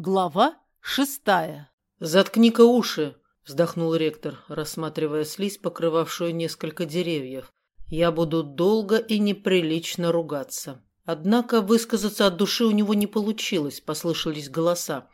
Глава шестая. «Заткни-ка уши!» – вздохнул ректор, рассматривая слизь, покрывавшую несколько деревьев. «Я буду долго и неприлично ругаться». Однако высказаться от души у него не получилось, послышались голоса.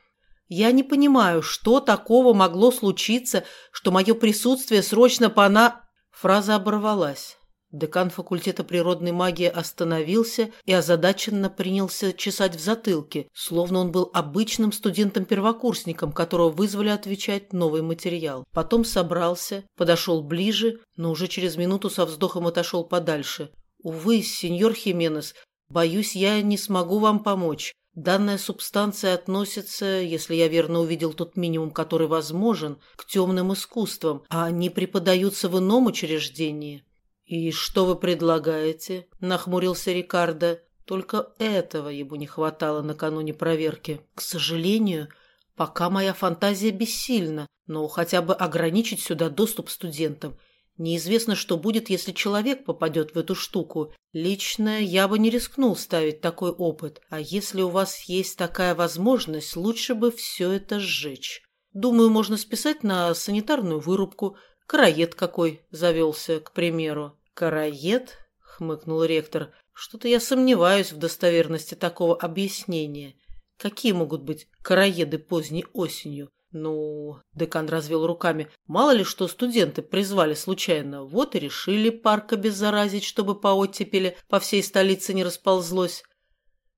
«Я не понимаю, что такого могло случиться, что мое присутствие срочно пона...» Фраза оборвалась. Декан факультета природной магии остановился и озадаченно принялся чесать в затылке, словно он был обычным студентом-первокурсником, которого вызвали отвечать новый материал. Потом собрался, подошел ближе, но уже через минуту со вздохом отошел подальше. «Увы, сеньор Хименес, боюсь, я не смогу вам помочь. Данная субстанция относится, если я верно увидел тот минимум, который возможен, к темным искусствам, а они преподаются в ином учреждении». «И что вы предлагаете?» – нахмурился Рикардо. Только этого ему не хватало накануне проверки. К сожалению, пока моя фантазия бессильна, но хотя бы ограничить сюда доступ студентам. Неизвестно, что будет, если человек попадет в эту штуку. Лично я бы не рискнул ставить такой опыт, а если у вас есть такая возможность, лучше бы все это сжечь. Думаю, можно списать на санитарную вырубку – Караед какой завелся, к примеру. Караед? хмыкнул ректор. Что-то я сомневаюсь в достоверности такого объяснения. Какие могут быть караеды поздней осенью? Ну, декан развел руками. Мало ли что студенты призвали случайно. Вот и решили парк обеззаразить, чтобы по оттепели по всей столице не расползлось.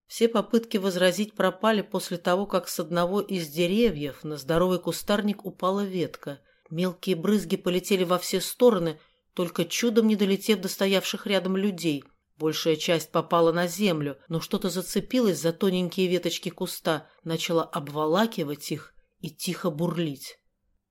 Все попытки возразить пропали после того, как с одного из деревьев на здоровый кустарник упала ветка. Мелкие брызги полетели во все стороны, только чудом не долетев до стоявших рядом людей. Большая часть попала на землю, но что-то зацепилось за тоненькие веточки куста, начало обволакивать их и тихо бурлить.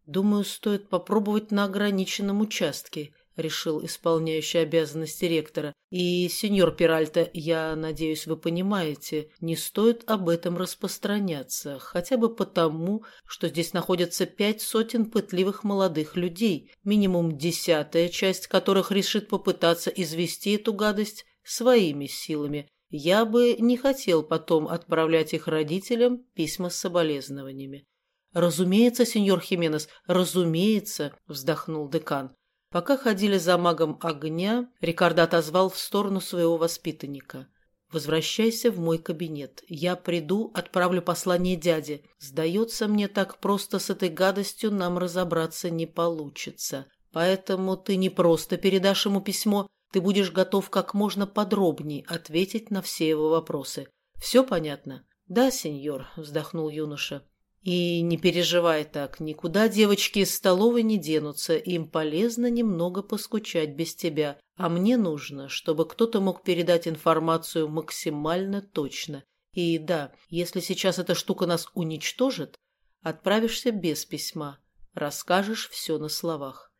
Думаю, стоит попробовать на ограниченном участке, — решил исполняющий обязанности ректора. «И, сеньор Пиральто, я надеюсь, вы понимаете, не стоит об этом распространяться, хотя бы потому, что здесь находятся пять сотен пытливых молодых людей, минимум десятая часть которых решит попытаться извести эту гадость своими силами. Я бы не хотел потом отправлять их родителям письма с соболезнованиями». «Разумеется, сеньор Хименес, разумеется», — вздохнул декан. Пока ходили за магом огня, Рикардо отозвал в сторону своего воспитанника. «Возвращайся в мой кабинет. Я приду, отправлю послание дяде. Сдается мне, так просто с этой гадостью нам разобраться не получится. Поэтому ты не просто передашь ему письмо, ты будешь готов как можно подробнее ответить на все его вопросы. Все понятно?» «Да, сеньор», — вздохнул юноша. И не переживай так, никуда девочки из столовой не денутся, им полезно немного поскучать без тебя. А мне нужно, чтобы кто-то мог передать информацию максимально точно. И да, если сейчас эта штука нас уничтожит, отправишься без письма, расскажешь все на словах.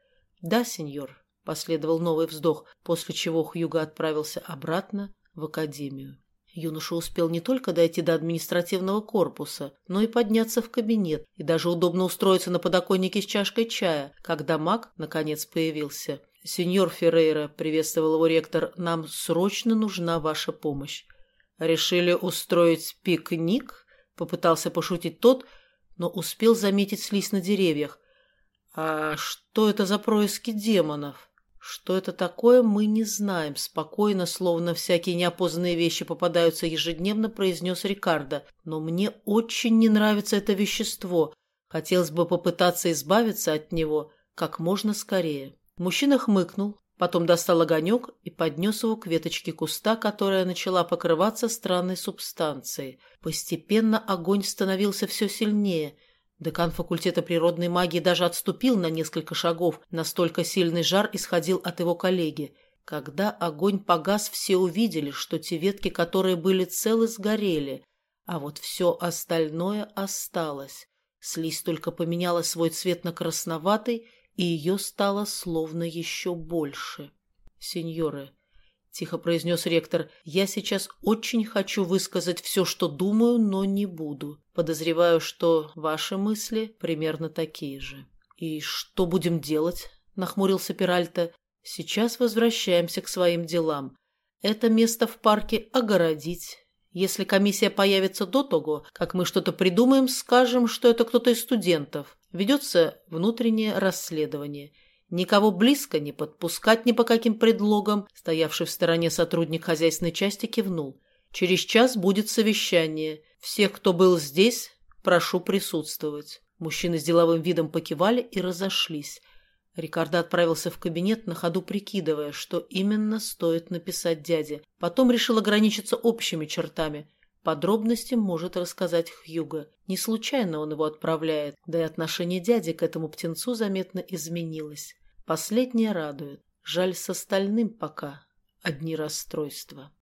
Да, сеньор, последовал новый вздох, после чего Хьюга отправился обратно в академию. Юноша успел не только дойти до административного корпуса, но и подняться в кабинет и даже удобно устроиться на подоконнике с чашкой чая, когда маг, наконец, появился. «Сеньор Феррейра», — приветствовал его ректор, — «нам срочно нужна ваша помощь». «Решили устроить пикник?» — попытался пошутить тот, но успел заметить слизь на деревьях. «А что это за происки демонов?» Что это такое, мы не знаем. Спокойно, словно всякие неопознанные вещи попадаются ежедневно, произнес Рикардо. Но мне очень не нравится это вещество. Хотелось бы попытаться избавиться от него как можно скорее. Мужчина хмыкнул, потом достал огонек и поднес его к веточке куста, которая начала покрываться странной субстанцией. Постепенно огонь становился все сильнее – Декан факультета природной магии даже отступил на несколько шагов, настолько сильный жар исходил от его коллеги. Когда огонь погас, все увидели, что те ветки, которые были целы, сгорели, а вот все остальное осталось. Слизь только поменяла свой цвет на красноватый, и ее стало словно еще больше. Сеньоры, тихо произнес ректор. «Я сейчас очень хочу высказать все, что думаю, но не буду. Подозреваю, что ваши мысли примерно такие же». «И что будем делать?» – нахмурился Пиральто. «Сейчас возвращаемся к своим делам. Это место в парке огородить. Если комиссия появится до того, как мы что-то придумаем, скажем, что это кто-то из студентов. Ведется внутреннее расследование. Никого близко не подпускать ни по каким предлогам. Стоявший в стороне сотрудник хозяйственной части кивнул. Через час будет совещание. Всех, кто был здесь, прошу присутствовать. Мужчины с деловым видом покивали и разошлись. Рикардо отправился в кабинет, на ходу прикидывая, что именно стоит написать дяде. Потом решил ограничиться общими чертами. Подробности может рассказать Хьюго. Не случайно он его отправляет, да и отношение дяди к этому птенцу заметно изменилось. Последнее радует. Жаль, с остальным пока одни расстройства.